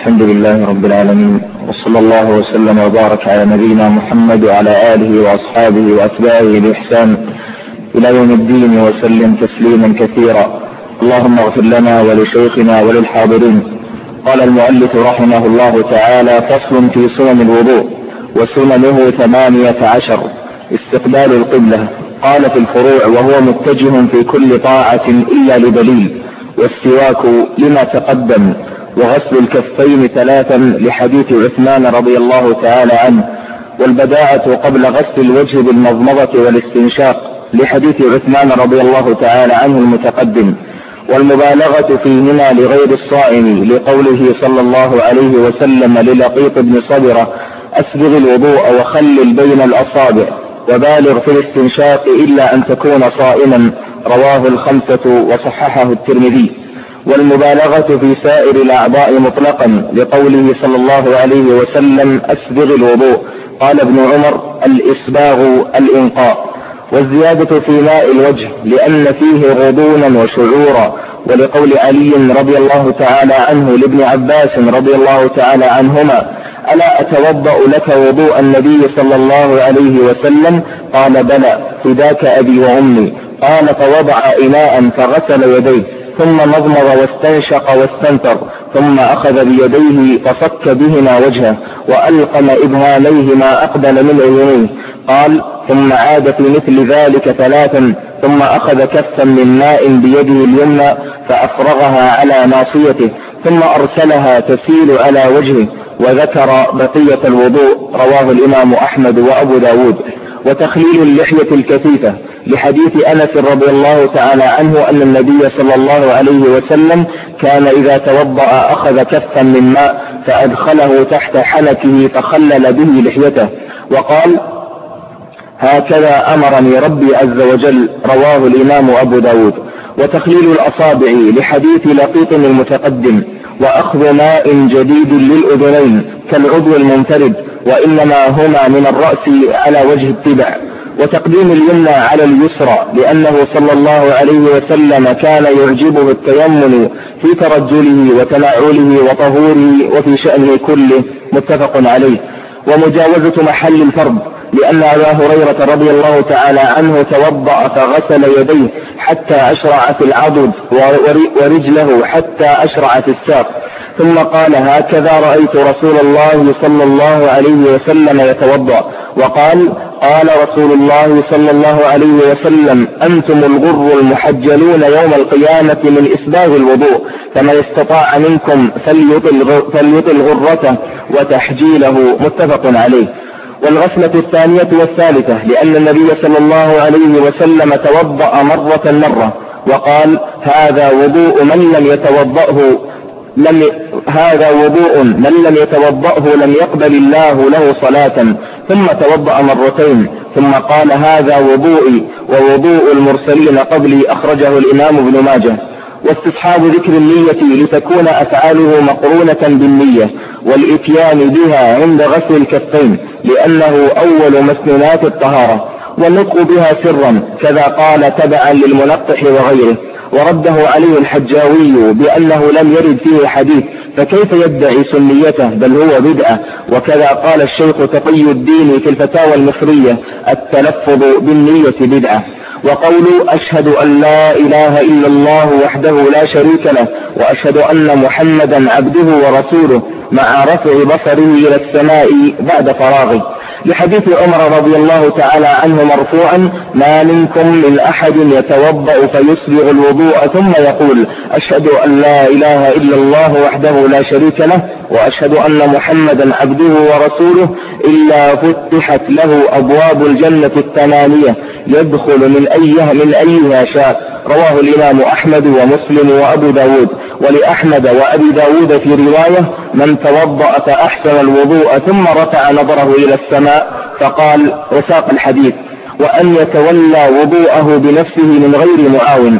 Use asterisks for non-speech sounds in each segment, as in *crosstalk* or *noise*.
الحمد لله رب العالمين وصلى الله وسلم وبارك على نبينا محمد وعلى آله وأصحابه وأتباعه بإحسان إلى يوم الدين وسلم تسليما كثيرا. اللهم اغفر لنا ولشيخنا وللحاضرين. قال المؤلف رحمه الله تعالى فصل في سنن الوضوء وسننه ثمانية عشر. استقبال القبلة. قال في الفروع وهو متجه في كل طاعة إلا لدليل والسواك لما تقدم. وغسل الكفين ثلاثا لحديث عثمان رضي الله تعالى عنه والبداءة قبل غسل الوجه بالمضمضة والاستنشاق لحديث عثمان رضي الله تعالى عنه المتقدم والمبالغة فيهما لغير الصائم لقوله صلى الله عليه وسلم للقيط بن صبرة أسبغ الوضوء وخلل بين الأصابع وبالغ في الاستنشاق إلا أن تكون صائما رواه الخمسة وصححه الترمذي. والمبالغة في سائر الأعضاء مطلقا لقوله صلى الله عليه وسلم أسبغ الوضوء. قال ابن عمر الإسباغ الإنقاء. والزيادة في ماء الوجه لأن فيه غضونا وشعورا. ولقول علي رضي الله تعالى عنه لابن عباس رضي الله تعالى عنهما ألا أتوضأ لك وضوء النبي صلى الله عليه وسلم؟ قال بلى فداك أبي وأمي. قال فوضع إناء فغسل يديه. ثم مضمض واستنشق واستنثر ثم أخذ بيديه فصك بهما وجهه وألقم إبهاميه ما أقبل من عيونيه. قال ثم عاد في مثل ذلك ثلاثا ثم أخذ كفا من ماء بيده اليمنى فأفرغها على ناصيته ثم أرسلها تسيل على وجهه وذكر بقية الوضوء رواه الإمام أحمد وأبو داود. وتخليل اللحية الكثيفة لحديث أنس رضي الله تعالى عنه أن النبي صلى الله عليه وسلم كان إذا توضأ أخذ كفا من ماء فأدخله تحت حنكه فخلل به لحيته. وقال هكذا أمرني ربي عز وجل رواه الإمام أبو داود. وتخليل الأصابع لحديث لقيط المتقدم. وأخذ ماء جديد للأذنين كالعضو المنفرد وإنما هما من الرأس على وجه التبع وتقديم اليمنى على اليسرى لأنه صلى الله عليه وسلم كان يعجبه التيمم في ترجله وتنعله وطهوره وفي شأنه كله متفق عليه. ومجاوزة محل الفرض. لأن أبا هريرة رضي الله تعالى عنه توضأ فغسل يديه حتى أشرع في العضد ورجله حتى أشرع في الساق. ثم قال هكذا رأيت رسول الله صلى الله عليه وسلم يتوضأ. وقال قال رسول الله صلى الله عليه وسلم أنتم الغر المحجلون يوم القيامة من إسباغ الوضوء فمن استطاع منكم فليطل غرته وتحجيله. متفق عليه. والغسلة الثانية والثالثة لأن النبي صلى الله عليه وسلم توضأ مرة مرة وقال هذا وضوء من لم يتوضأه لم هذا وضوء من لم يتوضأه لم يقبل الله له صلاة. ثم توضأ مرتين ثم قال هذا وضوئي ووضوء المرسلين قبلي أخرجه الإمام ابن ماجه. واستصحاب ذكر النية لتكون أفعاله مقرونة بالنية والإتيان بها عند غسل الكفين لأنه أول مسنونات الطهارة والنطق بها سرا كذا قال تبعا للمنقح وغيره. ورده عليه الحجاوي بأنه لم يرد فيه حديث فكيف يدعي سنيته؟ بل هو بدعة. وكذا قال الشيخ تقي الدين في الفتاوى المصرية التلفظ بالنية بدعة. وقول أشهد أن لا إله إلا الله وحده لا شريك له وأشهد أن محمدا عبده ورسوله مع رفع بصره إلى السماء بعد فراغه. لحديث عمر رضي الله تعالى عنه مرفوعا ما منكم من أحد يتوضأ فيسبغ الوضوء ثم يقول أشهد أن لا إله إلا الله وحده لا شريك له وأشهد أن محمدا عبده ورسوله إلا فتحت له أبواب الجنة الثمانية يدخل من أيها من أيها شاء. رواه الإمام أحمد ومسلم وأبو داود ولأحمد وأبي داود في رواية من توضأ فأحسن الوضوء ثم رفع نظره إلى السماء فقال وساق الحديث وأن يتولى وضوءه بنفسه من غير معاون.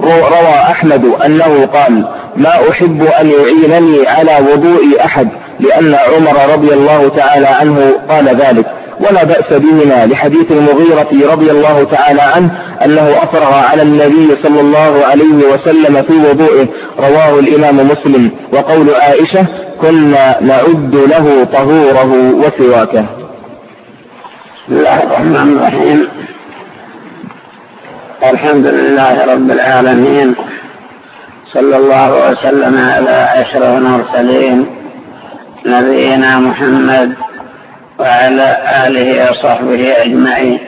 روى أحمد أنه قال ما أحب أن يعينني على وضوء أحد لأن عمر رضي الله تعالى عنه قال ذلك. ولا بأس بهما لحديث المغيرة رضي الله تعالى عنه أنه أفرغ على النبي صلى الله عليه وسلم في وضوئه. رواه الإمام مسلم. وقول عائشة قلنا نعد له طهوره وسواكه. بسم الله الرحمن الرحيم. الحمد لله رب العالمين. صلى الله وسلم على أشرف المرسلين نبينا محمد وعلى آله وصحبه أجمعين.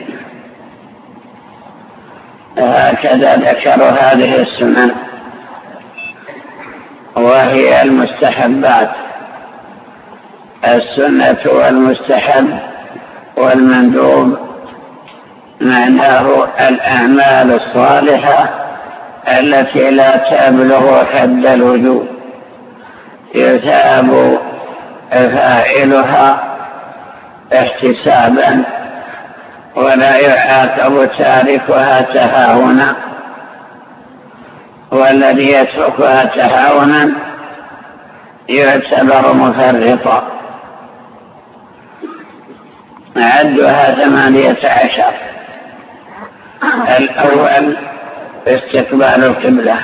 هكذا ذكر هذه السنن. وهي المستحبات. السنة والمستحب. والمندوب معناه الأعمال الصالحة التي لا تبلغ حد الوجوب. يثاب فاعلها احتسابا ولا يعاقب تاركها تهاونا. والذي يتركها تهاونا يعتبر مفرطا. عدها ثمانية عشر. الأول استقبال القبلة.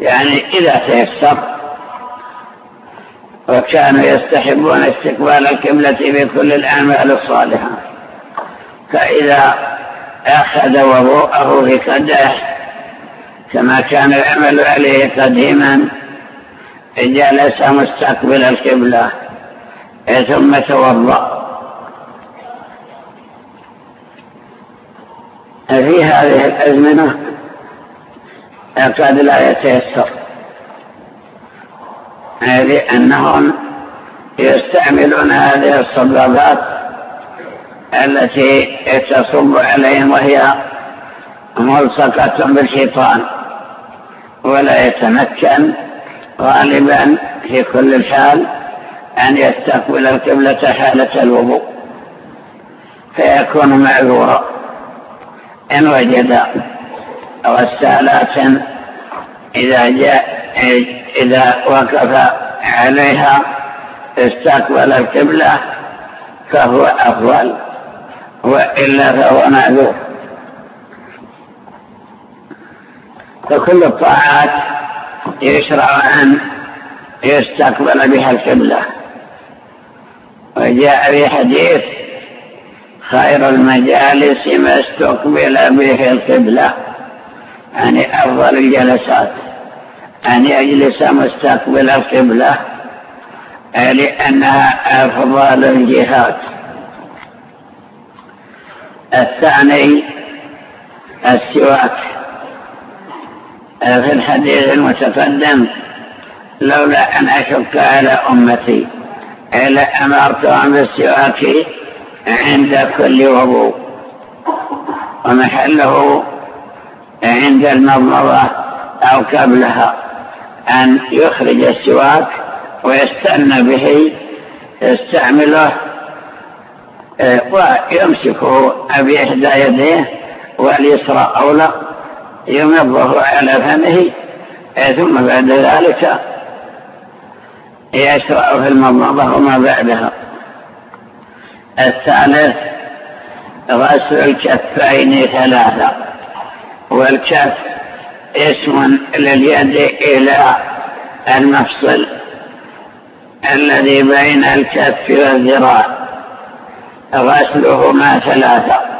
يعني إذا تيسر. وكانوا يستحبون استقبال القبلة في كل الأعمال الصالحة. فإذا أخذ وضوءه في قدح كما كان يعمل عليه قديما جلس مستقبل القبلة ثم توضأ. في هذه الأزمنة؟ قد لا يتيسر لأنهم يستعملون هذه الصبابات التي تصب عليهم وهي ملصقة بالشيطان ولا يتمكن غالبا في كل الحال أن يستقبل القبلة حالة الوضوء فيكون معذورا. إن وجد غسالات إذا جاء إذا وقف عليها استقبل القبلة فهو أفضل وإلا فهو معذور. فكل الطاعات يشرع أن يستقبل بها القبلة. وجاء في حديث خير المجالس ما استقبل به القبلة. يعني أفضل الجلسات. أن يجلس مستقبل القبلة. لأنها أفضل الجهات. الثاني السواك. في الحديث المتقدم لولا أن أشك على أمتي. لأمرتهم بالسواك عند كل وضوء. ومحله عند المضمضة أو قبلها أن يخرج السواك ويستنى به يستعمله ويمسكه بإحدى يديه واليسرى أولى يمضه على فمه ثم بعد ذلك يشرع في المضمضة وما بعدها. الثالث غسل الكفين ثلاثة. والكف اسم لليد إلى المفصل الذي بين الكف والذراع. غسلهما ثلاثة.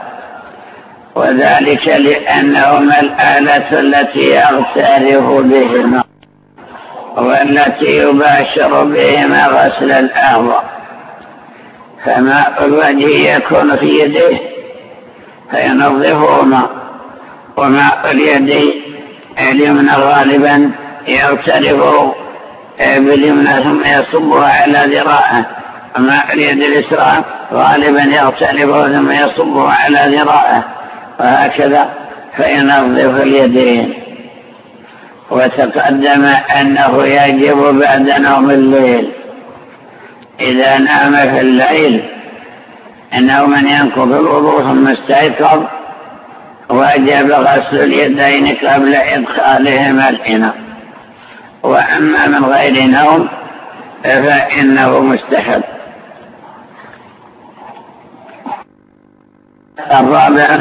وذلك لأنهما الآلة التي يغترف بهما والتي يباشر بهما غسل الأعضاء فماء الوجه يكون في يديه فينظفهما وماء اليد اليمنى غالبا يغترف باليمنى ثم يصبها على ذراعه وماء اليد اليسرى غالبا يغترف ثم يصبها على ذراعه وهكذا فينظف اليدين وتقدم أنه يجب بعد نوم الليل. إذا نام في الليل أنه من ينقض الوضوء ثم استيقظ وجب غسل اليدين قبل إدخالهما الإناء. وأما من غير نوم فإنه مستحب. الرابع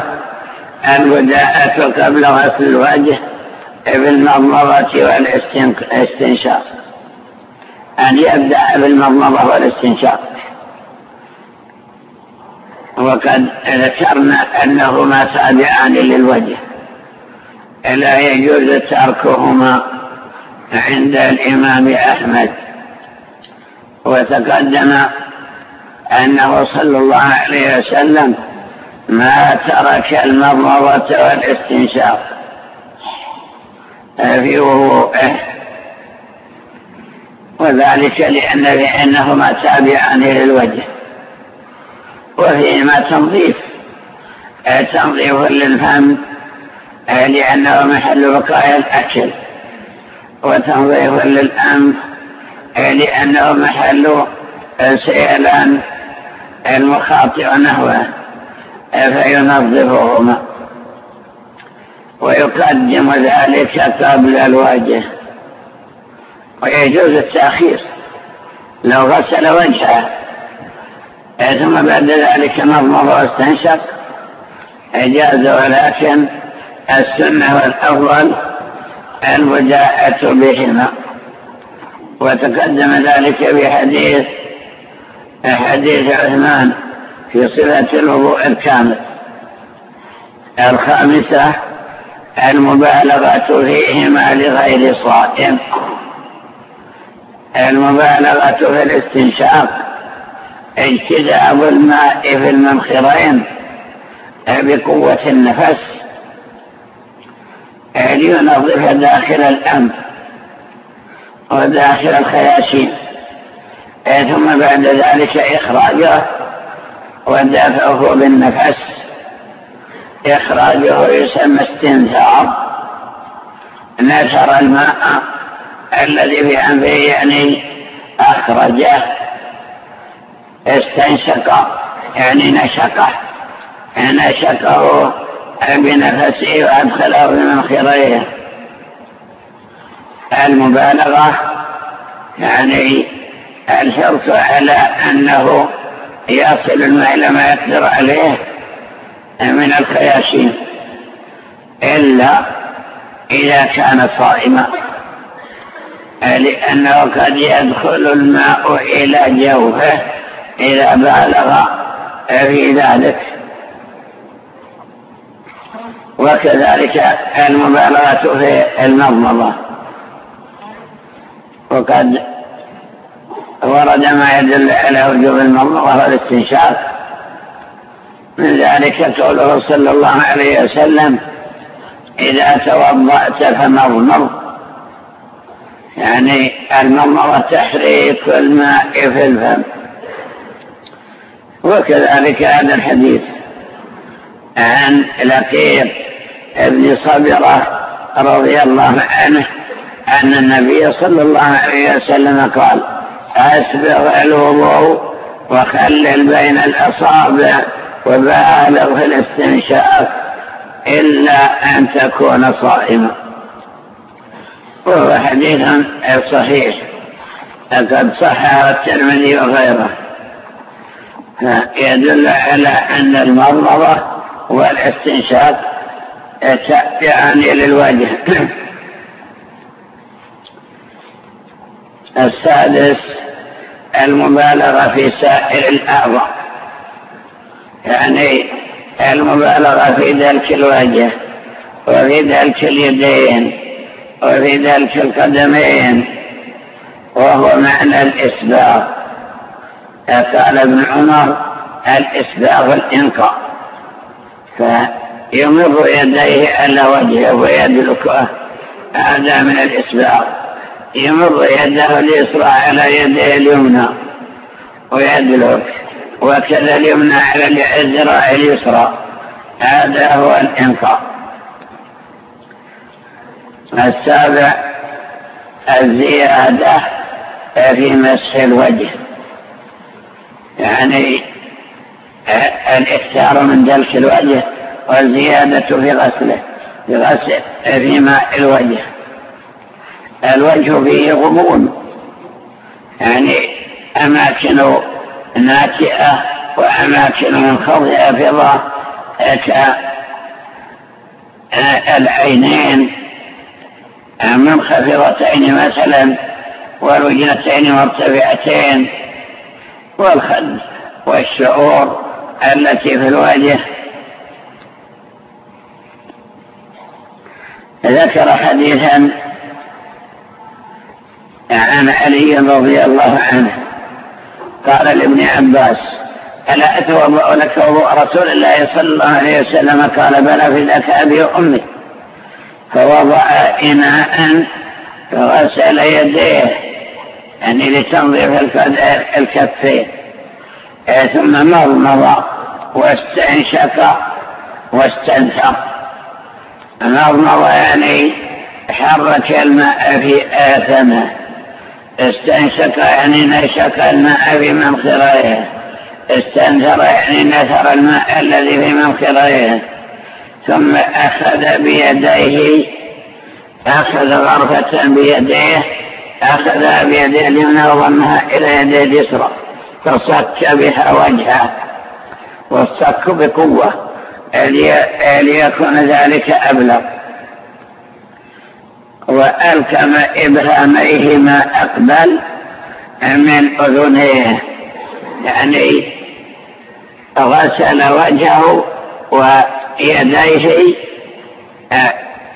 البداءة قبل غسل الوجه بالمضمضة والإستنشاق. أن يبدأ بالمضمضة والاستنشاق. وقد ذكرنا أنهما تابعان للوجه. لا يجوز تركهما عند الإمام أحمد. وتقدم أنه صلى الله عليه وسلم ما ترك المضمضة والاستنشاق. في وضوءه وذلك لأن لأنهما تابعان للوجه. وفيهما تنظيف. تنظيف للفم لأنه محل بقايا الأكل. وتنظيف للأنف لأنه محل سيلان المخاطئ نحوه فينظفهما. ويقدم ذلك قبل الوجه. ويجوز التأخير. لو غسل وجهه ثم بعد ذلك مضمض واستنشق جاز ولكن السنة والأفضل الوجاءة بهما. وتقدم ذلك بحديث حديث عثمان في صفة الوضوء الكامل. الخامسة المبالغة فيهما لغير صائم. المبالغة في الاستنشاق اجتذاب الماء في المنخرين بقوة النفس لينظف داخل الأنف وداخل الخياشيم ثم بعد ذلك إخراجه ودافعه بالنفس. إخراجه يسمى استنثار نثر الماء. الذي في أنفه يعني أخرجه استنشق يعني نشقه نشقه بنفسه وأدخله بمنخريه المبالغة يعني الحرص على أنه يصل الماء إلى ما يقدر عليه من الخياشيم إلا إذا كان صائما لأنه قد يدخل الماء إلى جوفه إذا بالغ في ذلك. وكذلك المبالغة في المضمضة. وقد ورد ما يدل على وجوب المضمضة والاستنشاق. من ذلك قوله صلى الله عليه وسلم إذا توضأت فمضمض. يعني المضمضة تحريك الماء في الفم. وكذلك هذا الحديث عن لقيط ابن صبرة رضي الله عنه أن النبي صلى الله عليه وسلم قال أسبغ الوضوء وخلل بين الأصابع وبالغ في الاستنشاق إلا أن تكون صائما وهو حديث صحيح. لقد صحه الترمذي وغيره. يدل على أن المضمضة والاستنشاق تابعان للوجه. *clears throat* السادس المبالغة في سائر الأعضاء. يعني المبالغة في ذلك الوجه وفي ذلك اليدين. وفي ذلك القدمين وهو معنى الإسباغ. قال ابن عمر الإسباغ الإنقاء فيمر يديه على وجهه ويدلكه هذا من الإسباغ. يمر يده اليسرى على يده اليمنى ويدلك وكذا اليمنى على الذراع اليسرى. هذا هو الإنقاء السابع الزيادة في مسح الوجه. يعني الإكثار من دلك الوجه والزيادة في غسله في غسل في ماء الوجه. الوجه فيه غضون يعني أماكن ناتئة وأماكن منخفضة في العينين منخفضتين مثلا والوجنتين مرتفعتين والخد والشعور التي في الوجه. ذكر حديثا عن علي رضي الله عنه. قال لابن عباس ألا أتوضأ لك وضوء رسول الله صلى الله عليه وسلم؟ قال بلى في ذاك أبي وأمي. فوضع إناء فغسل يديه يعني لتنظيف الكفين. ثم مضمض واستنشق واستنثر. مضمض يعني حرك الماء في آثمه. استنشق يعني نشق الماء في منخريه استنثر يعني نثر الماء الذي في منخريه ثم أخذ بيديه أخذ غرفة بيديه أخذها بيديه اليمنى وضمها إلى يديه اليسرى فصك بها وجهه والصك بقوة ليكون ذلك أبلغ. وألكم إبهاميه ما أقبل من أذنيه يعني غسل وجهه ويديه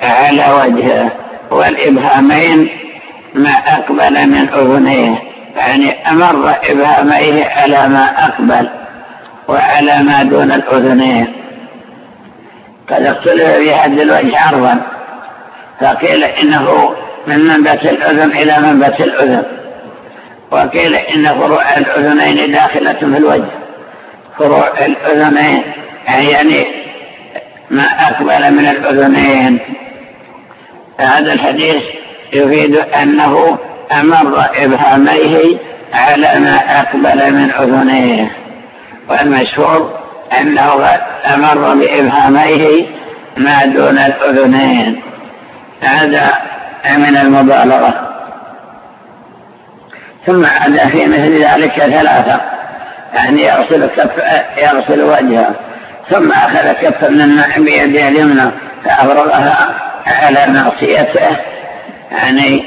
على وجهه والإبهامين ما أقبل من أذنيه يعني أمر إبهاميه على ما أقبل وعلى ما دون الأذنين. قد اختلف في حد الوجه عرضا فقيل إنه من منبت الأذن إلى منبت الأذن وقيل إن فروع الأذنين داخلة في الوجه. فروع الأذنين يعني ما أقبل من الأذنين هذا الحديث يفيد أنه أمر إبهاميه على ما أقبل من أذنيه والمشهور أنه أمر بإبهاميه ما دون الأذنين هذا من المبالغة. ثم عاد في مثل ذلك ثلاثة. يعني يغسل, كف يغسل وجهه ثم أخذ كفا من الماء بيده اليمنى فأفرغها على ناصيته. يعني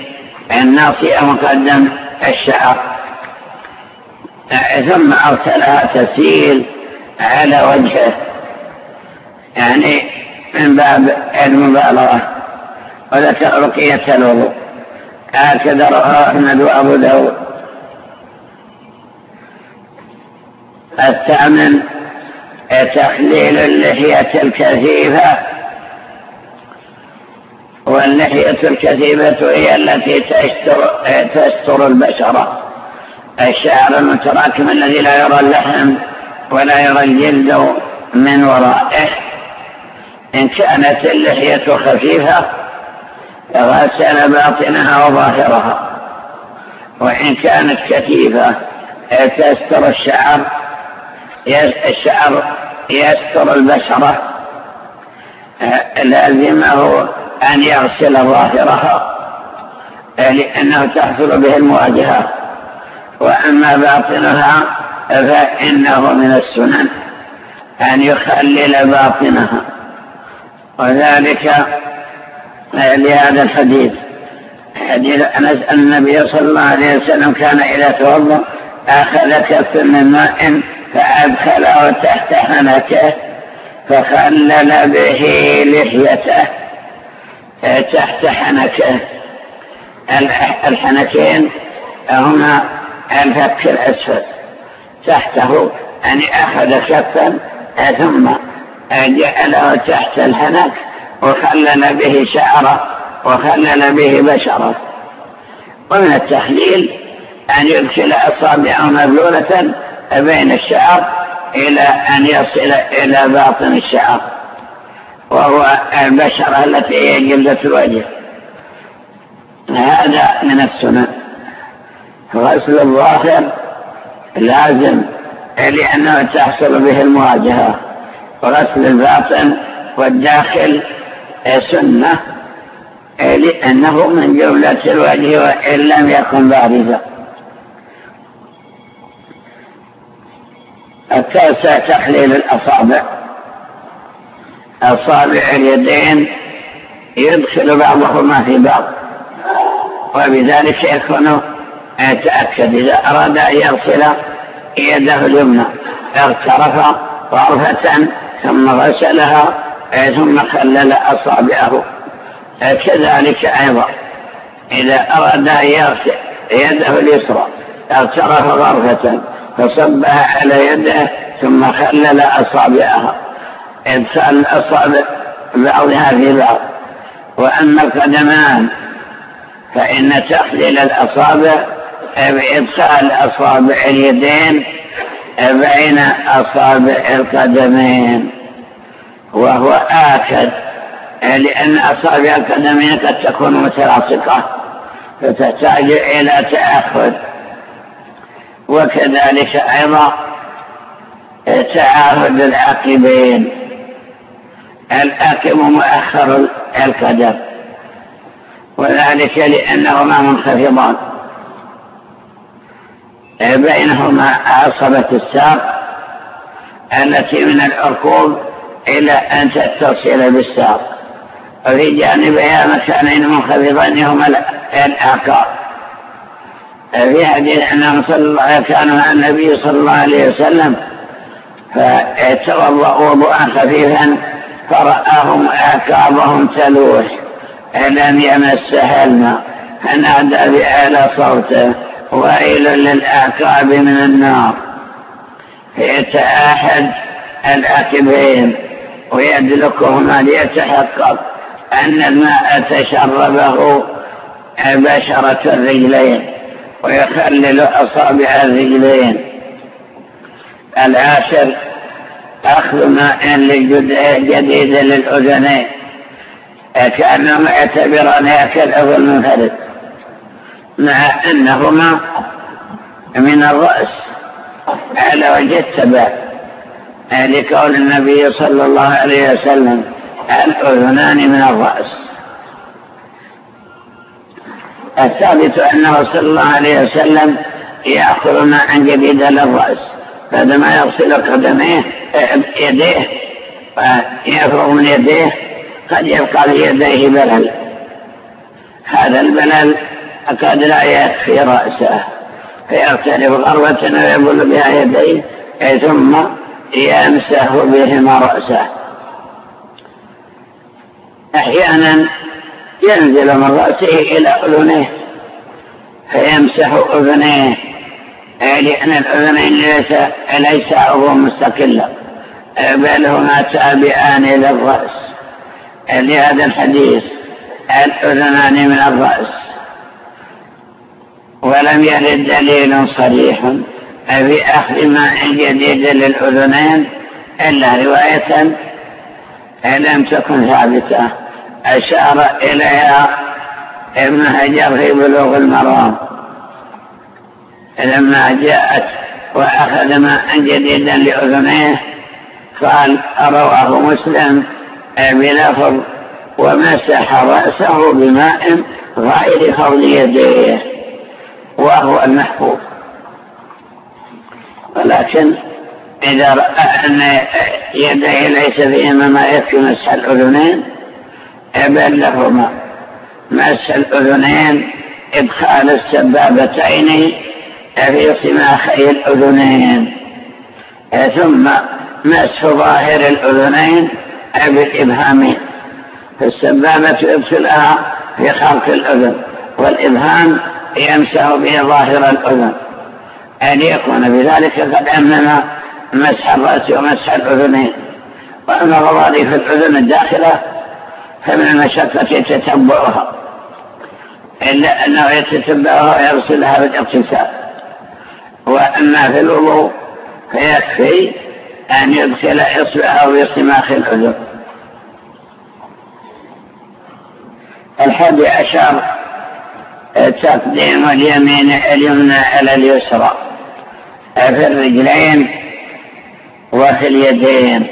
الناصية مقدم الشعر. ثم أرسلها تسيل على وجهه. يعني من باب المبالغة. وذكر بقية الوضوء. هكذا رواه أحمد وأبو داود. الثامن تخليل اللحية الكثيفة. واللحية الكثيفة هي التي تستر, تستر البشرة الشعر المتراكم الذي لا يرى اللحم ولا يرى الجلد من ورائه. إن كانت اللحية خفيفة غسل باطنها وظاهرها. وإن كانت كثيفة تستر الشعر الشعر يستر البشرة لازمه أن يغسل ظاهرها لأنه تحصل به المواجهة. وأما باطنها فإنه من السنن أن يخلل باطنها. وذلك لهذا الحديث. حديث أنس النبي صلى الله عليه وسلم كان إذا توضأ أخذ كف من ماء فأدخله تحت حنكه فخلل به لحيته. تحت حنكه الحنكين هما الفك الأسفل. تحته يعني أخذ كفا ثم جعله تحت الحنك وخلل به شعره وخلل به بشره. ومن التخليل أن يدخل أصابعه مبلولة بين الشعر إلى أن يصل إلى باطن الشعر وهو البشرة التي هي جلدة الوجه. هذا من السنن غسل الظاهر لازم لأنه تحصل به المواجهة. وغسل الباطن والداخل سنة لأنه من جملة الوجه وإن لم يكن بارزا التاسع تحليل الأصابع. أصابع اليدين يدخل بعضهما في بعض. وبذلك يكون تأكد إذا أراد أن يغسل يده اليمنى اغترف غرفة ثم غسلها ثم خلل أصابعه. كذلك أيضا إذا أراد أن يغسل يده اليسرى اغترف غرفة فصبها على يده ثم خلل أصابعها. إدخال الأصابع بعضها في بعض وأما القدمان فإن تخليل الأصابع بإدخال أصابع اليدين بين أصابع القدمين وهو آكد لأن أصابع القدمين قد تكون متلاصقة فتحتاج إلى تأخذ. وكذلك أيضا تعاهد العقبين الآكم مؤخر القدم وذلك لأنهما منخفضان. بينهما عصبة الساق. التي من العرقوب إلى أن تتصل بالساق. وفي جانبها مكانين منخفضين هما الأعقاب. في حديث أنهم صلى الله كانوا مع النبي صلى الله عليه وسلم فتوضأوا وضوءا خفيفا فرآهم أعقابهم تلوح لم يمسها الماء فنادى بأعلى صوته ويل للأعقاب من النار. فيتعاهد العقبين ويدلكهما ليتحقق أن الماء تشربه بشرة الرجلين. ويخلل أصابع الرجلين العاشر أخذ ماء جديد للأذنين كأنهم يعتبرونها كالأذن المنفرد مع أنهما من الرأس. على وجه التبع لقول النبي صلى الله عليه وسلم الأذنان من الرأس. الثابت أنه صلى الله عليه وسلم يأخذ ماء جديدا للرأس بعدما يغسل قدميه يديه ويفرغ من يديه قد يبقى في يديه بلل. هذا البلل قد لا يكفي رأسه فيغترب غربة ويبل بها يديه ثم يمسح بهما رأسه. أحيانا ينزل من رأسه إلى أذنيه فيمسح أذنيه. لأن الأذنين ليس, ليس عضو مستقلا بل هما تابعان للرأس. لهذا الحديث الأذنان من الرأس. ولم يرد دليل صريح في أخذ ماء جديد للأذنين إلا رواية لم تكن ثابتة. أشار إليها ابن هجر في بلوغ المرام. لما جاءت وأخذ ماء جديدا لأذنيه قال رواه مسلم بلفظ ومسح رأسه بماء غير فضل يديه وهو المحفوظ ولكن إذا رأى أن يديه ليس فيهما ما يكفي مسح الأذنين أبلهما مس الأذنين إدخال السبابتين في صماخي الأذنين. ثم مسح ظاهر الأذنين بالإبهامين فالسبابة يدخلها في خلق الأذن والإبهام يمسح به ظاهر الأذن. أن يكون بذلك قد أمم مسح الرأس ومسح الأذنين. وأما غضاريف الأذن الداخلة فمن المشقة يتتبعها. إلا أنه يتتبعها ويرسلها بالاغتسال وأما في الوضوء فيكفي أن يدخل إصبعه في صماخ الأذن الحادي عشر تقديم اليمين اليمنى على اليسرى في الرجلين وفي اليدين.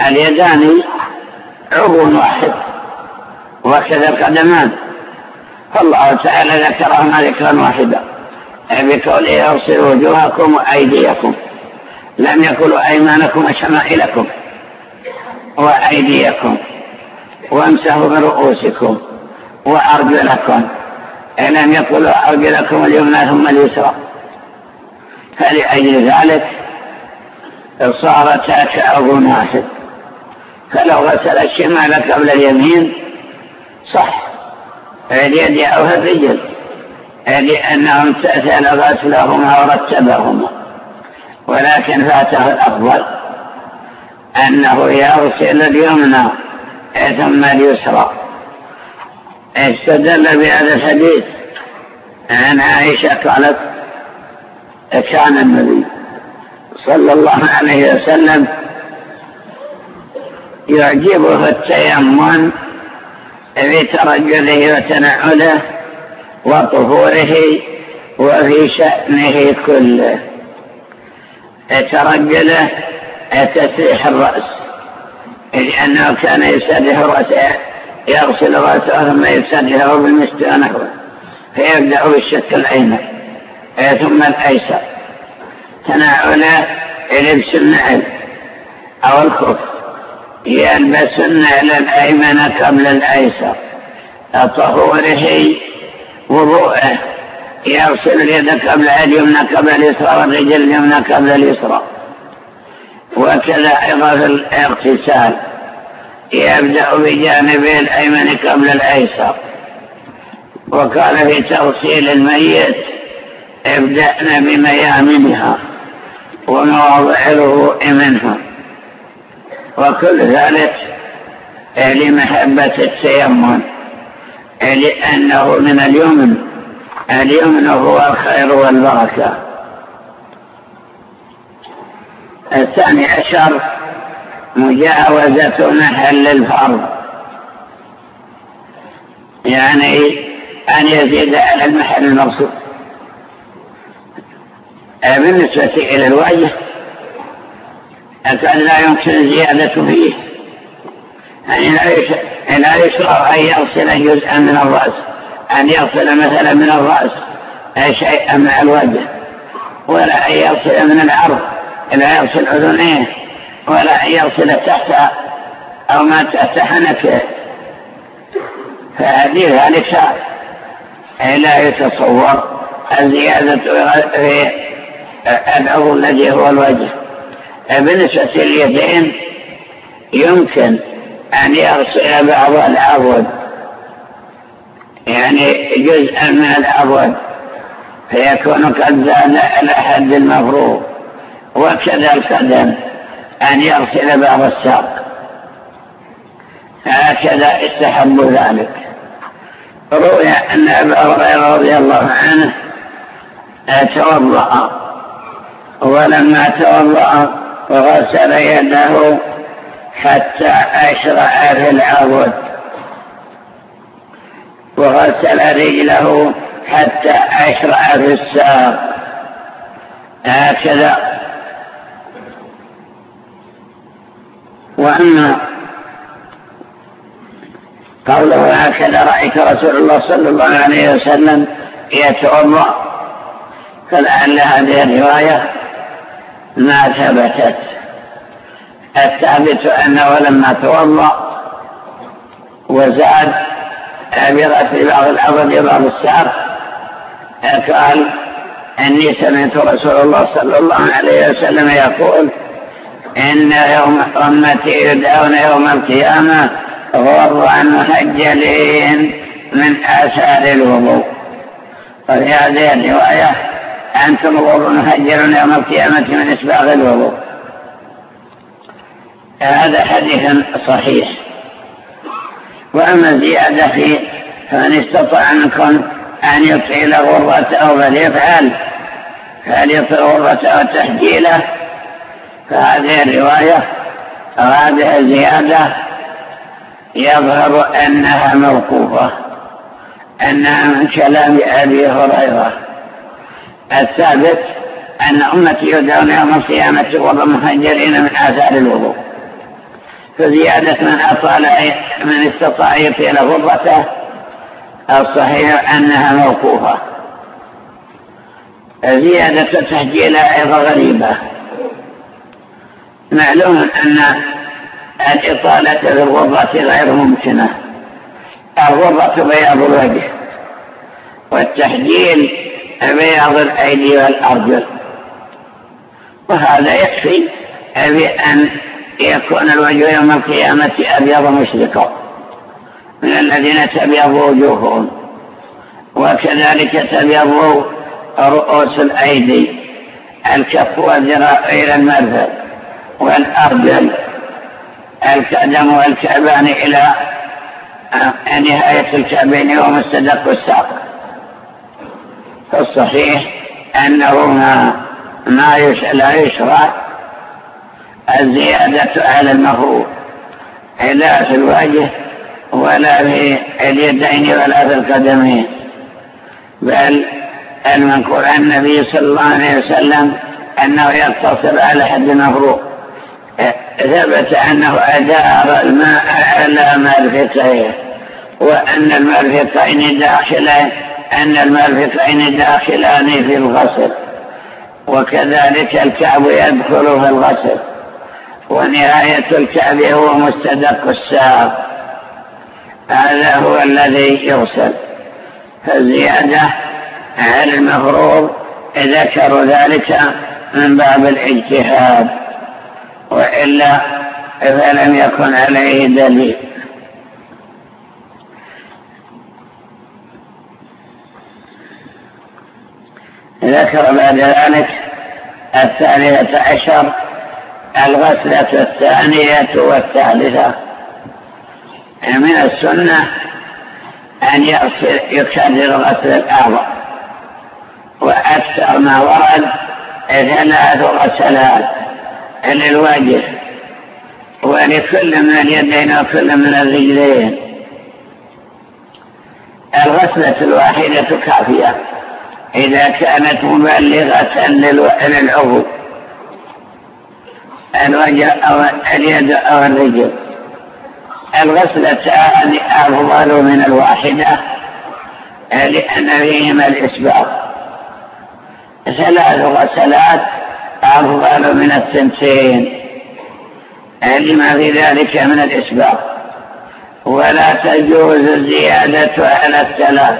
اليدان عضو واحد وكذا القدمان فالله تعالى ذكرهما ذكرا واحدا. بقوله يغسل وجوهكم وأيديكم. لم يقولوا أيمانكم وشمائلكم. وأيديكم. وامسحوا برؤوسكم. وأرجلكم. لم يقولوا أرجلكم اليمنى ثم اليسرى. فلأجل ذلك صارتا كأرض واحد. فلو غسل الشمال قبل اليمين صح. اليد أو الرجل. لأنهم تأثل غسلهما ورتبهما. ولكن فاته الأفضل أنه يغسل اليمنى ثم اليسرى. استدل بهذا الحديث. عن عائشة قالت كان النبي صلى الله عليه وسلم يعجبه التيمم في ترجله وتنعله وطهوره وفي شأنه كله. ترجله تسريح الرأس لأنه كان يسرح رأسه يغسل رأسه ثم يسرحه بالمسك ونحوه فيبدأ بالشك الأيمن ثم الأيسر. تناوله لبس النعل أو الخف. يلبس النعل الأيمن قبل الأيسر طهوره وضوءه. يغسل اليد قبل اليمنى قبل اليسرى والرجل اليمنى قبل اليسرى وكذا أيضا في الاغتسال. يبدأ بجانبه الأيمن قبل الأيسر وقال في تغسيل الميت ابدأنا بميامنها ومواضع الوضوء منها. وكل ذلك لمحبة التيمم لأنه من اليمن اليمن هو الخير والبركة. الثاني عشر مجاوزة محل الفرض. يعني أن يزيد على المحل المقصود. بالنسبة إلى الوجه كان لا يمكن الزيادة فيه. يعني لا يشرع أن يغسل جزءا من الرأس أن يغسل مثلا من الرأس شيئا مع الوجه ولا أن يغسل من العرض لا يغسل أذنيه ولا أن يغسل تحت أو ما تحت حنكه. فهذه ذلك شرع. لا يتصور الزيادة في العضو الذي هو الوجه. بالنسبة لليدين يمكن أن يغسل بعض العضد. يعني جزءا من العضد. فيكون قد زال على حد المفروض. وكذا القدم أن يغسل بعض الساق. هكذا استحب ذلك. روي أن أبا هريرة رضي الله عنه توضأ. ولما توضأ وغسل يده حتى أشرع في العضد وغسل رجله حتى أشرع في الساق. هكذا. وأما قوله هكذا رأيت رسول الله صلى الله عليه وسلم يتوضأ فلعل هذه الرواية ما ثبتت الثابت أنه لما توضأ وزاد برأس بعض العضد بعض الساق قال أني سمعت رسول الله صلى الله عليه وسلم يقول إن يوم أمتي يدعون يوم القيامة غرا مهجلين من آثار الوضوء. وفي هذه الرواية أنتم غر مهجلون يوم القيامة من إسباغ الوضوء. هذا حديث صحيح. وأما زيادة فيه فمن استطاع منكم أن يطيل غرته فليفعل فليطيل غرته وتحجيله فهذه الرواية هذه الزيادة يظهر أنها موقوفة أنها من كلام أبي هريرة. الثابت أن أمتي يدعون يوم القيامة وضع مهجرين من آثار الوضوء. فزيادة من أطال من استطاع يطيل غرته الصحيح أنها موقوفة. زيادة تسجيل أيضا غريبة. معلوم أن الإطالة في غير ممكنة. الغرة بياض الوجه والتحجيل بياض الأيدي والأرجل. وهذا يكفي بأن يكون الوجه يوم القيامة أبيض مشرقا من الذين تبيض وجوههم. وكذلك تبيض رؤوس الأيدي. الكف والذراع إلى المرفق. والأرجل. القدم والكعبان إلى نهاية الكعبين ومستدق الساق. فالصحيح أنه ما, ما لا يشرع الزيادة على المفروض لا في الوجه ولا في اليدين ولا في القدمين. بل المنقول عن النبي صلى الله عليه وسلم أنه يقتصر على حد مفروض. ثبت أنه أدار الماء على مرفتيه وأن المرفتين داخلين أن المرفتين داخلان في الغسل وكذلك الكعب يدخل في الغسل ونهاية الكعب هو مستدق الساق. هذا هو الذي يغسل. فالزيادة على المفروض ذكروا ذلك من باب الاجتهاد؟ وإلا فلم يكن عليه دليل. ذكر بعد ذلك الثالثة عشر الغسلة الثانية والثالثة. من السنة أن يكرر غسل الأعضاء. وأكثر ما ورد ثلاث غسلات للوجه. ولكل من اليدين وكل من الرجلين. الغسلة الواحدة كافية. إذا كانت مبلغة للعضو الوجه أو اليد أو الرجل. الغسلتان أفضل من الواحدة لأن فيهما الإسباغ ثلاث غسلات أفضل من الثنتين لما في ذلك من الإسباغ ولا تجوز الزيادة على الثلاث.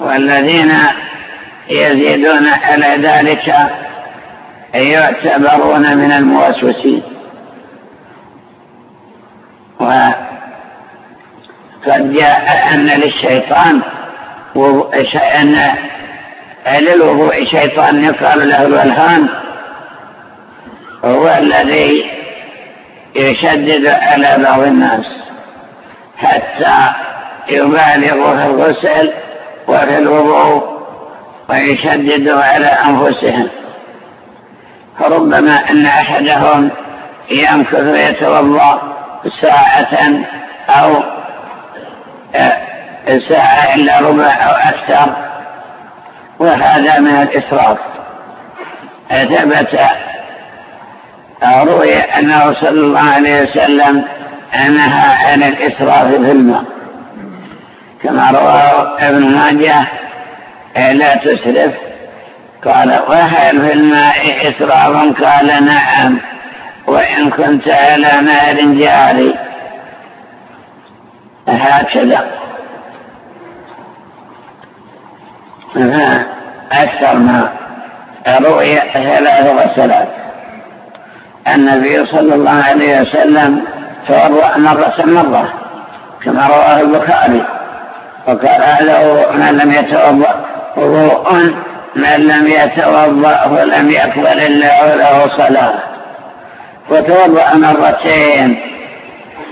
والذين يزيدون على ذلك يعتبرون من الموسوسين. وقد جاء أن للشيطان أن للوضوء شيطان يقال له الولهان. هو الذي يشدد على بعض الناس حتى يبالغ في الغسل وفي الوضوء ويشدد على أنفسهم. فربما أن أحدهم يمكث ويتوضأ ساعة أو آه، ساعة إلا ربع أو أكثر وهذا من الإسراف ثبت روي أنه صلى الله عليه وسلم نهى عن الإسراف في الماء. كما رواه ابن ماجه لا تسرف. قال وهل في الماء إسراف قال نعم. وإن كنت على نار جاري. هكذا. أكثر ما روي ثلاث غسلات. النبي صلى الله عليه وسلم توضأ مرة مرة كما رواه البخاري. وقال هذا من لم يتوضأ وضوء من لم يتوضأ فلم يقبل الله له صلاة. وتوضأ مرتين.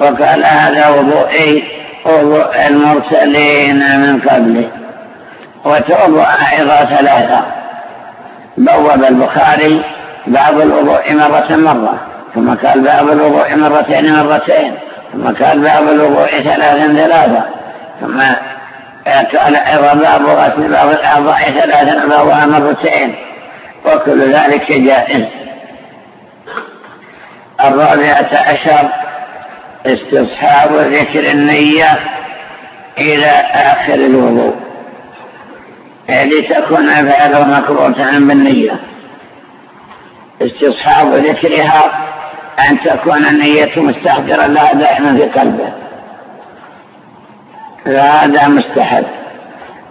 وقال هذا وضوئي وضوء المرسلين من قبلي. وتوضأ أيضا ثلاثة. بوب البخاري باب الوضوء مرة مرة ثم قال باب الوضوء مرتين مرتين ثم قال باب الوضوء ثلاثا ثلاثة ثم قال أيضا باب غسل بعض الأعضاء ثلاثا بعضها مرتين وكل ذلك جائز. الرابعة عشر استصحاب ذكر النية إلى آخر الوضوء. لتكون فعله مكروه بالنية استصحاب ذكرها أن تكون النية مستحضرا لها دائما في قلبه. فهذا مستحب.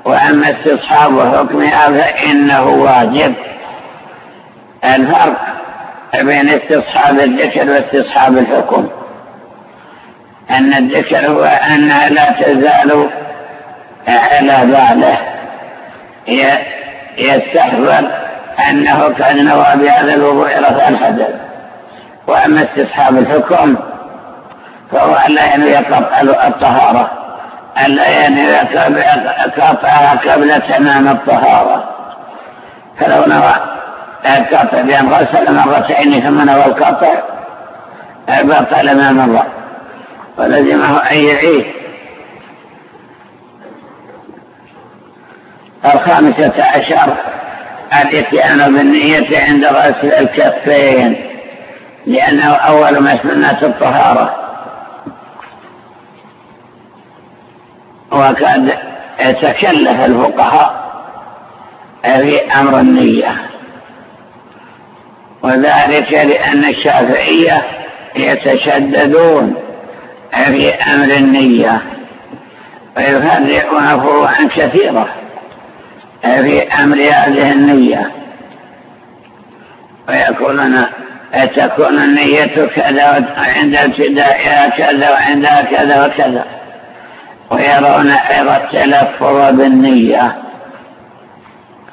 وأما استصحاب حكمها فإنه واجب. الفرق بين استصحاب الذكر واستصحاب الحكم. أن الذكر هو أنها لا تزال على باله يستحضر أنه قد نوى بهذا الوضوء رفع الحدث وأما استصحاب الحكم فهو ألا ينوي قطع الطهارة. ألا ينوي قطعها قبل تمام الطهارة. فلو نوى القطع بأن غسل مرتين ثم نوى القطع بطل ما مضى. ولزمه أن يعيد الخامسة عشر الإتيان بالنية عند غسل الكفين لأنه أول ما سنة الطهارة. وقد تكلف الفقهاء في أمر النية. وذلك لأن الشافعية يتشددون في أمر النية ويفرقون فروعا كثيرة في أمر هذه النية. ويقولون تكون النية كذا عند ابتدائها كذا وعندها كذا وكذا. ويرون أيضا التلفظ بالنية.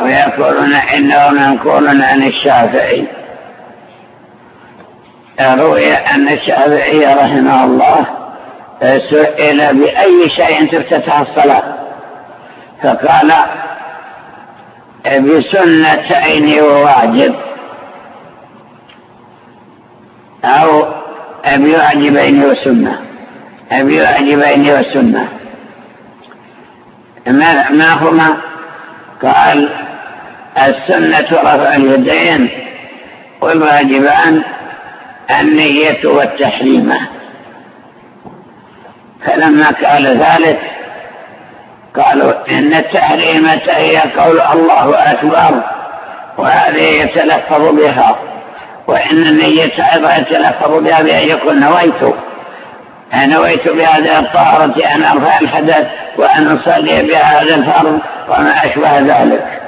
ويقولون إنه منقول عن الشافعي. روي أن الشافعي رحمه الله سئل بأي شيء تفتتح الصلاة. فقال بسنتين وواجب أو بواجبين وسنة بواجبين وسنة ما هما قال السنة رفع اليدين والواجبان النية والتحريمة فلما قال ذلك قالوا إن التحريمة هي قول الله أكبر وهذه يتلفظ بها وإن النية أيضا يتلفظ بها بأن يكون نويت. نويت بهذه الطهارة أن أرفع الحدث وأن أصلي بهذا الفرض وما أشبه ذلك.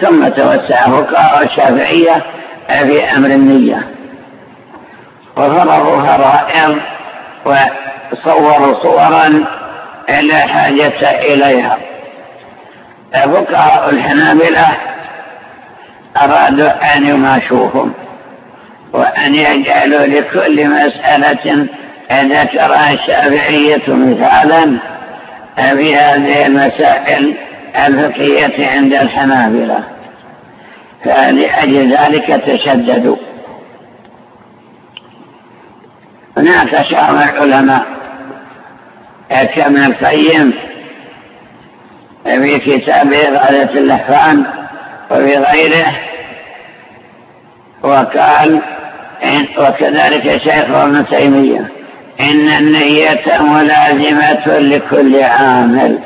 ثم توسع فقهاء الشافعية في أمر النية. وفرضوا فرائض وصوروا صورا لا حاجة إليها. فقهاء الحنابلة أرادوا أن يماشوهم وأن يجعلوا لكل مسألة ذكرها الشافعية مثالا في هذه المسائل الفقهية عند الحنابلة. فلأجل ذلك تشددوا. هناك شعر العلماء. كابن القيم في كتابه غاية اللحفان وفي غيره. وقال وكذلك شيخ ابن تيمية. إن النية ملازمة لكل عامل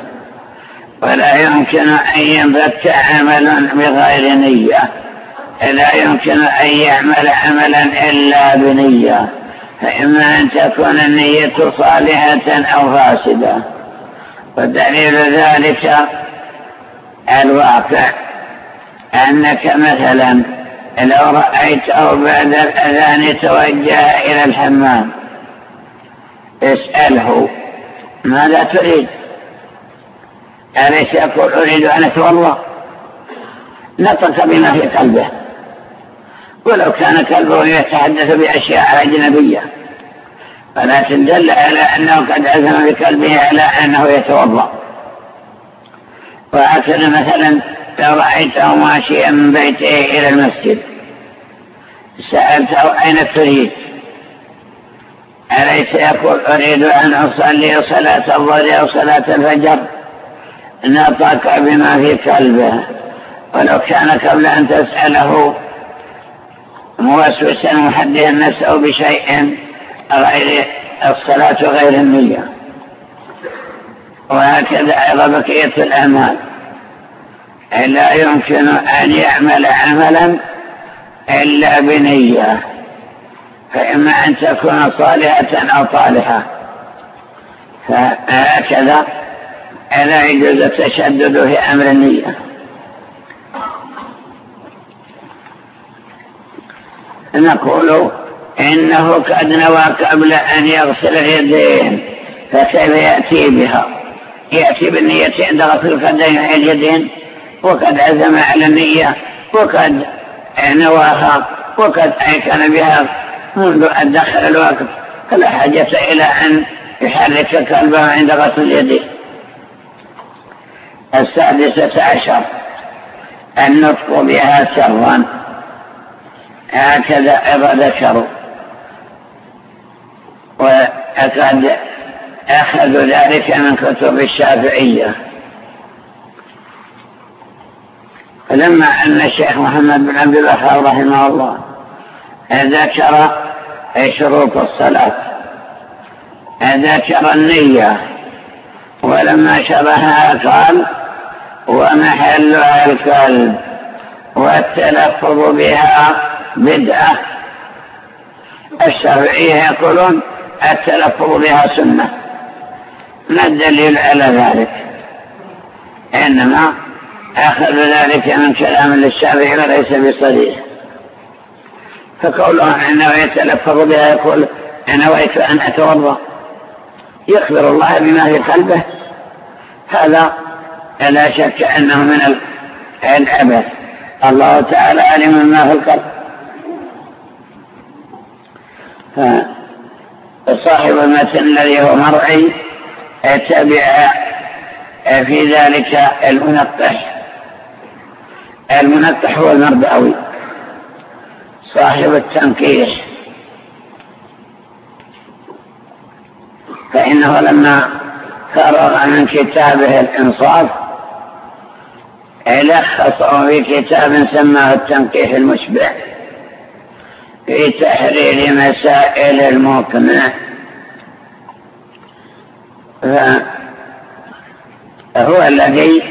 ولا يمكن أن ينبت عمل بغير نية لا يمكن أن يعمل عملا إلا بنية فإما أن تكون النية صالحة أو فاسدة. ودليل ذلك الواقع أنك مثلا لو رأيته بعد الأذان توجه إلى الحمام اسأله ماذا تريد؟ أليس يقول أريد أن أتوضا نطق بما في قلبه. ولو كان كلبه يتحدث بأشياء أجنبية. ولكن دل على أنه قد عزم بكلبه على أنه يتوضا وهكذا مثلا لو رأيته ماشيا من بيته إلى المسجد سألته أين تريد؟ أليس يقول أريد أن أصلي صلاة الظهر أو صلاة الفجر؟ نطق بما في قلبه. ولو كان قبل أن تسأله موسوسا محدثا نفسه بشيء غير الصلاة غير النية. وهكذا أيضا بقية الأعمال. لا يمكن أن يعمل عملا إلا بنية. فإما أن تكون صالحة أو طالحة. فهكذا لا يجوز التشدد في أمر النية. نقول إنه قد نوى قبل أن يغسل اليدين فكيف يأتي بها؟ يأتي بالنية عند غسل الخدين اليدين وقد عزم على النية وقد نواها وقد أيكن بها منذ أن دخل الوقت. فلا حاجة إلى أن يحرك قلبه عند غسل اليدين السادسة عشر. النطق بها سرا هكذا أيضا ذكروا وأكاد أخذوا ذلك من كتب الشافعية. فلما أن الشيخ محمد بن عبد الوهاب رحمه الله ذكر شروط الصلاة ذكر النية. ولما شرها قال ومحلها الكلب والتلفظ بها بدعة. الشافعية يقولون التلفظ بها سنة. ما الدليل على ذلك؟ إنما أخذ ذلك من كلام للشافعي وليس بصريح فقوله أنه يتلفظ بها يقول أنا نويت أن أتوضأ. يخبر الله بما في قلبه. هذا لا شك أنه من العبث. الله تعالى علم ما في القلب. فصاحب المتن الذي هو مرعي تبع في ذلك المنقح. المنقح هو المربعوي صاحب التنقيح فإنه لما فرغ من كتابه الإنصاف لخصه في كتاب سماه التنقيح المشبع في تحرير مسائل المقنع. فهو الذي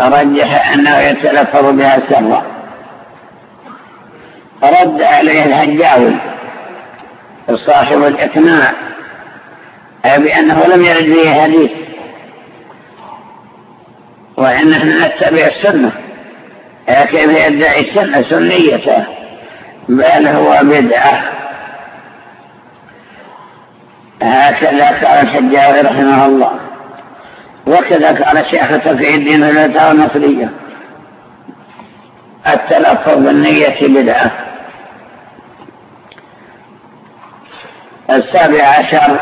رجح أنه يتلفظ بها سرا. رد عليه الهجاوي صاحب الإقناع بأنه لم يرد فيه حديث. وإن إحنا نتبع السنة كيف يدعي السنة سنيته؟ بل هو بدعة. هكذا قال الحجاوي رحمه الله. وكذا قال شيخ تفعي الدين الفتاوى المصرية التلفظ بالنية بدعة. السابع عشر.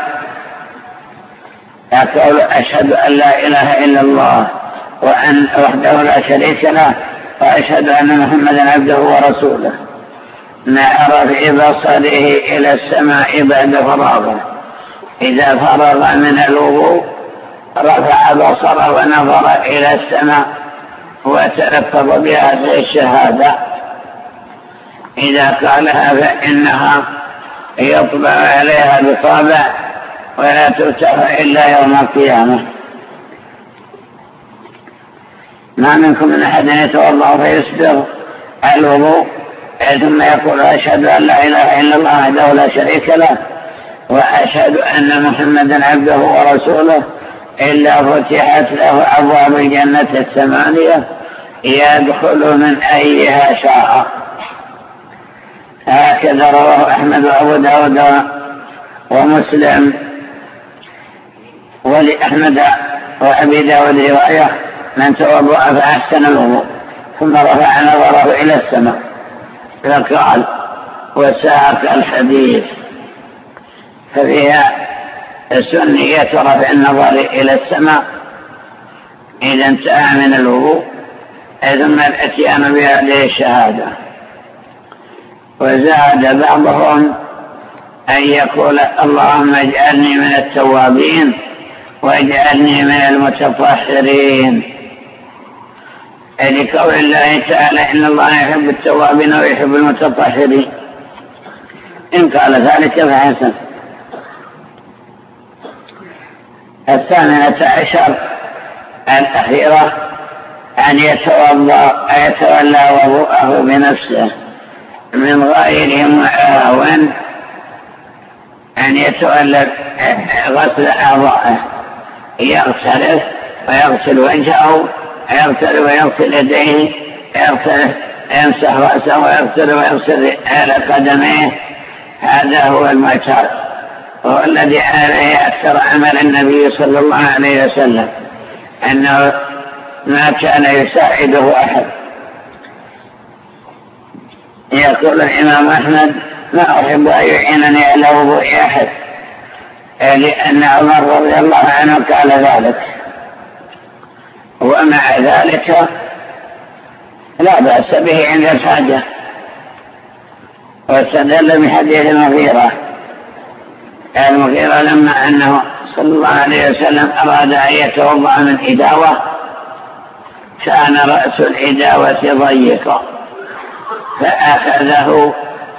يقول أشهد أن لا إله إلا الله وأن وحده لا شريك له وأشهد أن محمدا عبده ورسوله. نعر في بصره إلى السماء بعد فراغه. إذا فرغ من الوضوء رفع بصره ونظر إلى السماء وتلفظ بهذه الشهادة. إذا قالها فإنها يطبع عليها بطابع ولا تفتح إلا يوم القيامة. ما منكم من أحد يتوضأ فيسبغ الوضوء ثم يقول أشهد أن لا إله إلا الله وحده لا شريك له وأشهد أن محمدا عبده ورسوله إلا فتحت له أبواب الجنة الثمانية يدخل من أيها شاء. هكذا رواه أحمد وأبو داود ومسلم. ولأحمد وأبي داود رواية من توضأ فأحسن الوضوء ثم رفع نظره إلى السماء فقال وساق الحديث ففيها سنية رفع النظر إلى السماء إذا انتهى من الوضوء ثم الإتيان بهذه الشهادة وزاد بعضهم أن يقول اللهم اجعلني من التوابين واجعلني من المتطهرين. لقول الله تعالى إن الله يحب التوابين ويحب المتطهرين. إن قال ذلك فحسن. الثامنة عشر الأخيرة أن يتولى وضوءه بنفسه. من غير معاون أن يتولى غسل أعضائه يغترف ويغسل وجهه يغسل ويغسل يديه يغسل يمسح رأسه ويغسل ويغسل على قدميه هذا هو المعتاد وهو الذي عليه أكثر عمل النبي صلى الله عليه وسلم أنه ما كان يساعده أحد. يقول الإمام أحمد ما أحب أن يعينني على وضوء أحد. لأن عمر رضي الله عنه قال ذلك. ومع ذلك لا بأس به عند الحاجة. واستدل بحديث المغيرة. المغيرة لما أنه صلى الله عليه وسلم أراد أن يتوضأ من إداوة كان رأس الإداوة ضيقا. فأخذه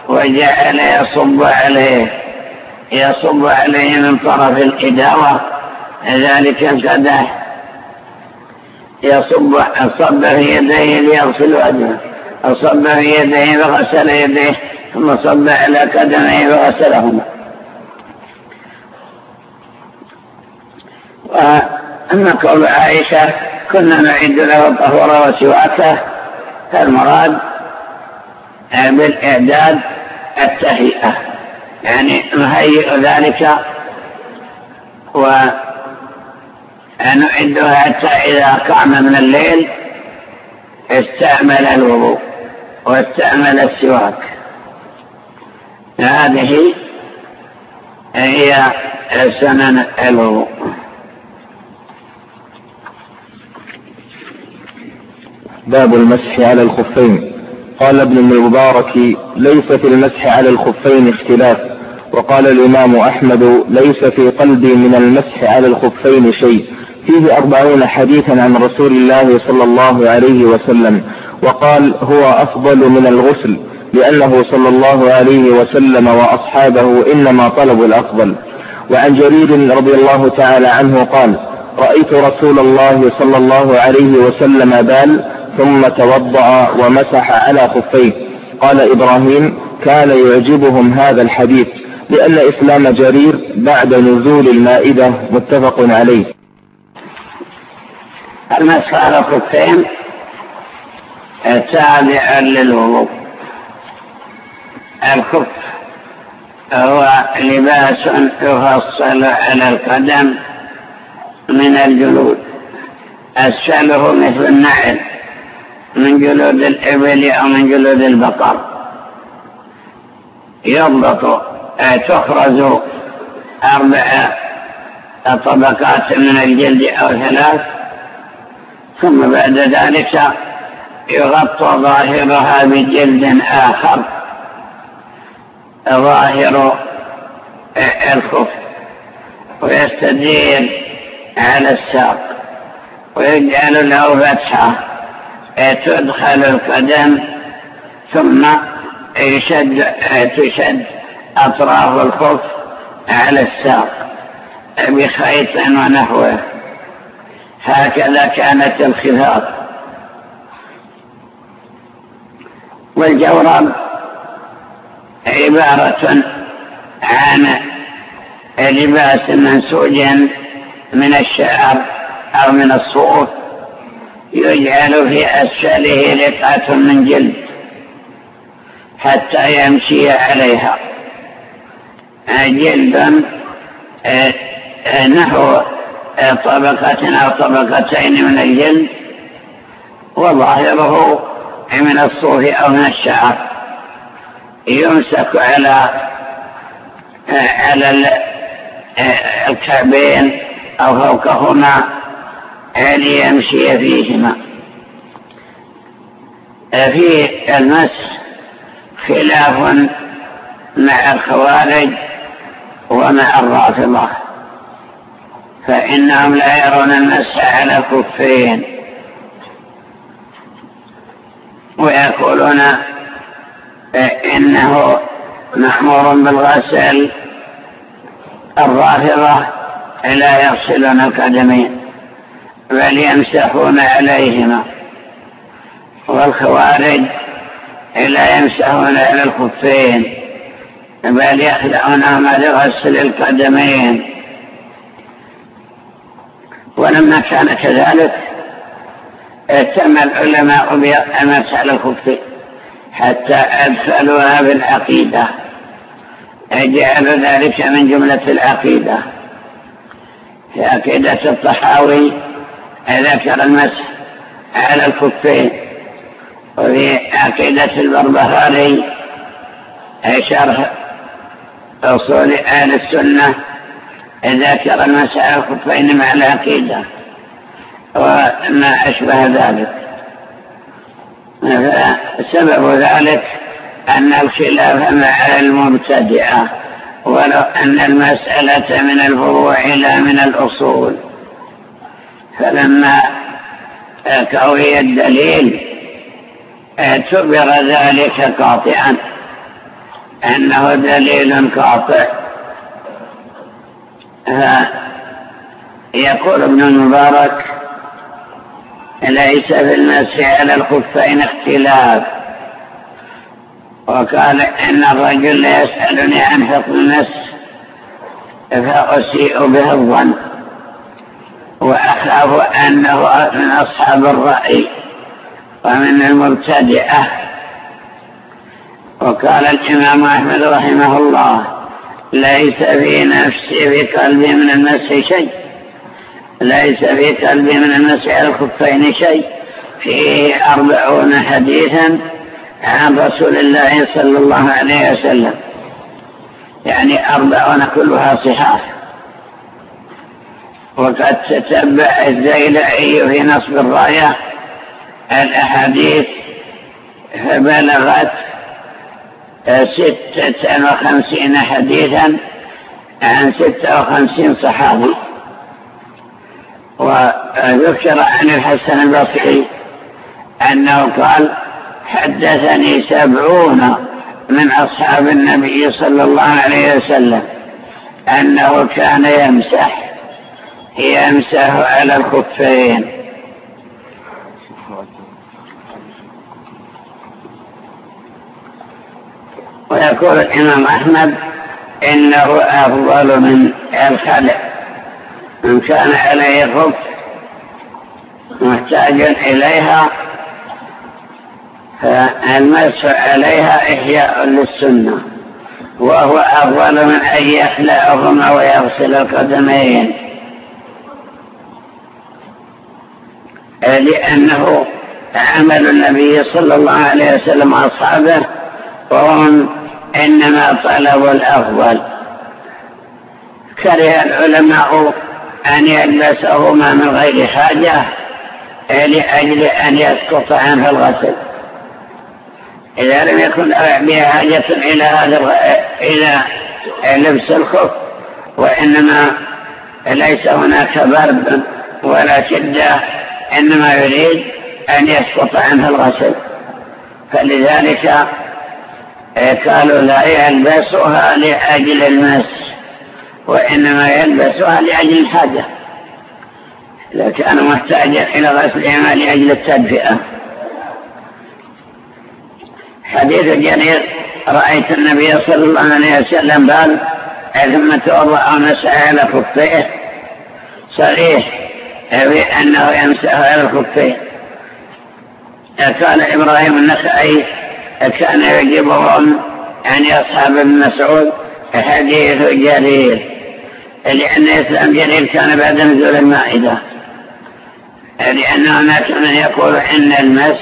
وجعل يصب عليه يصب عليه من طرف الإداوة ذلك القدح يصب صب في يديه ليغسل وجهه أصب في يديه فغسل يديه ثم صب على قدميه فغسلهما. وأما قول عائشة كنا نعد له الطهور وسواكه فالمراد بالإعداد التهيئة. يعني نهيئ ذلك ونعده حتى إذا قام من الليل استعمل الوضوء واستعمل السواك. هذه هي سنن الوضوء. باب المسح على الخفين. قال ابن المبارك ليس في المسح على الخفين اختلاف. وقال الإمام أحمد ليس في قلبي من المسح على الخفين شيء. فيه أربعون حديثا عن رسول الله صلى الله عليه وسلم. وقال هو أفضل من الغسل لأنه صلى الله عليه وسلم وأصحابه إنما طلبوا الأفضل. وعن جرير رضي الله تعالى عنه قال رأيت رسول الله صلى الله عليه وسلم بال ثم توضأ ومسح على خفيه. قال إبراهيم كان يعجبهم هذا الحديث لأن إسلام جرير بعد نزول المائدة متفق عليه. المسح على الخفين تابع للوضوء. الخف هو لباس يفصل على القدم من الجلود. أسفله مثل النعل. من جلود الإبل أو من جلود البقر. يضبط تخرج أربع طبقات من الجلد أو ثلاث ثم بعد ذلك يغطى ظاهرها بجلد آخر. ظاهر الخف ويستدير على الساق ويجعل له فتحة. تدخل القدم ثم يشد تشد أطراف الخف على الساق بخيط ونحوه. هكذا كانت الخفاف والجورب عبارة عن لباس منسوج من الشعر أو من الصوف يجعل في أسفله لقعة من جلد حتى يمشي عليها. جلد آه، آه، نحو طبقة أو طبقتين من الجلد وظاهره من الصوف أو من الشعر. يمسك على آه، على الكعبين أو فوقهما ليمشي فيهما. في المس خلاف مع الخوارج ومع الرافضة فإنهم لا يرون المس على كفين. ويقولون إنه مأمور بالغسل الرافضة لا يغسلون القدمين بل يمسحون عليهما. والخوارج لا يمسحون على الخفين بل يخلعونهما لغسل القدمين. ولما كان كذلك اهتم العلماء بالمسح على الخف حتى أدخلوها بالعقيدة. جعلوا ذلك من جملة العقيدة. في عقيدة الطحاوي ذكر المسح على الكفين. وفي عقيدة البربهاري شرح أصول أهل السنة ذكر المسح على الكفين مع العقيدة. وما أشبه ذلك. سبب ذلك أن الخلاف مع المبتدعة ولو أن المسألة من الفروع لا من الأصول. فلما قوي الدليل اعتبر ذلك قاطعا. أنه دليل قاطع. يقول ابن المبارك ليس في المسح على الخفين اختلاف. وقال إن الرجل يسألني عن حكم المسح فأسيء به الظن. وأخاف أنه من أصحاب الرأي ومن المبتدئة. وقال الإمام أحمد رحمه الله ليس في نفسي في قلبي من المسح شيء ليس في قلبي من المسح على الخفين شيء. فيه أربعون حديثا عن رسول الله صلى الله عليه وسلم يعني أربعون كلها صحاح. وقد تتبع الزيلعي في نصب الراية الأحاديث فبلغت ستة وخمسين حديثا عن ستة وخمسين صحابي. وذكر عن الحسن البصري أنه قال حدثني سبعون من أصحاب النبي صلى الله عليه وسلم أنه كان يمسح يمسح على الخفين. ويقول الإمام أحمد إنه أفضل من الخلع. من كان عليه خف محتاج إليها فالمسح عليها إحياء للسنة. وهو أفضل من أن يخلعهما ويغسل القدمين. لأنه عمل النبي صلى الله عليه وسلم وأصحابه وهم إنما طلبوا الأفضل. كره العلماء أن يلبسهما من غير حاجة لأجل أن يسقط عنه الغسل. إذا لم يكن بها حاجة إلى هذا إلى لبس الخف وإنما ليس هناك برد ولا شدة إنما يريد أن يسقط عنه الغسل. فلذلك قالوا لا يلبسها لأجل المس وإنما يلبسها لأجل الحاجة. إذا كان محتاجا إلى غسلهما لأجل التدفئة. حديث جرير رأيت النبي صلى الله عليه وسلم قال ثم توضأ ومسح على خفيه صريح بأنه يمسح على الخفين. قال إبراهيم النخعي كان يجبهم أن يصحب ابن مسعود حديث جرير لأن إسلام جرير كان بعد نزول المائدة. لأن هناك من يقول إن المس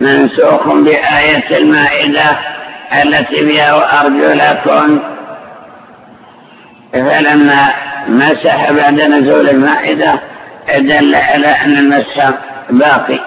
منسوخ بآية المائدة التي بها وأرجلكم فلما مسح بعد نزول المائدة دل على أن المسح باقي.